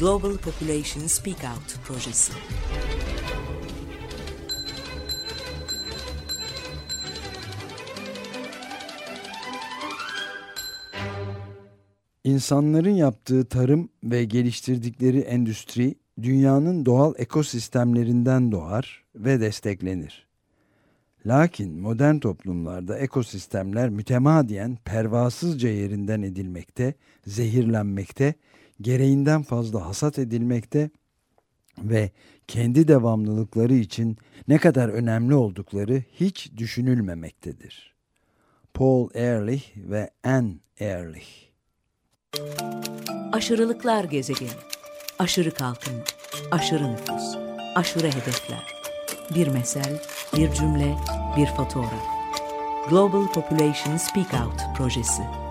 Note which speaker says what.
Speaker 1: Global Population Speak Out projesi.
Speaker 2: İnsanların yaptığı tarım ve geliştirdikleri endüstri dünyanın doğal ekosistemlerinden doğar ve desteklenir. Lakin modern toplumlarda ekosistemler mütemadiyen pervasızca yerinden edilmekte, zehirlenmekte, gereğinden fazla hasat edilmekte ve kendi devamlılıkları için ne kadar önemli oldukları hiç düşünülmemektedir. Paul Ehrlich ve Anne Ehrlich
Speaker 1: Aşırılıklar gezegeni. Aşırı kalkınma, aşırı nüfus, aşırı hedefler. Bir mesel, bir cümle, bir fotoğraf. Global Population Speak Out projesi.